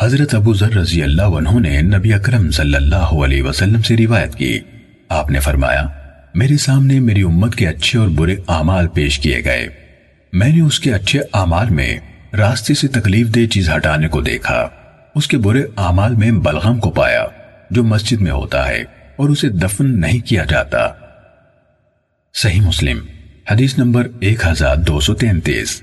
حضرت ابو ذر رضی اللہ عنہ نے نبی اکرم صلی اللہ علیہ وسلم سے روایت کی۔ آپ نے فرمایا، میرے سامنے میری امت کے اچھے اور برے اعمال پیش کیے گئے۔ میں نے اس کے اچھے اعمال میں راستے سے تکلیف دہ چیز ہٹانے کو دیکھا۔ اس کے برے اعمال میں بلغم کو پایا، جو مسجد میں ہوتا ہے اور اسے دفن نہیں کیا جاتا۔ صحیح مسلم، حدیث نمبر ایک ہزار دو سو تینتیس۔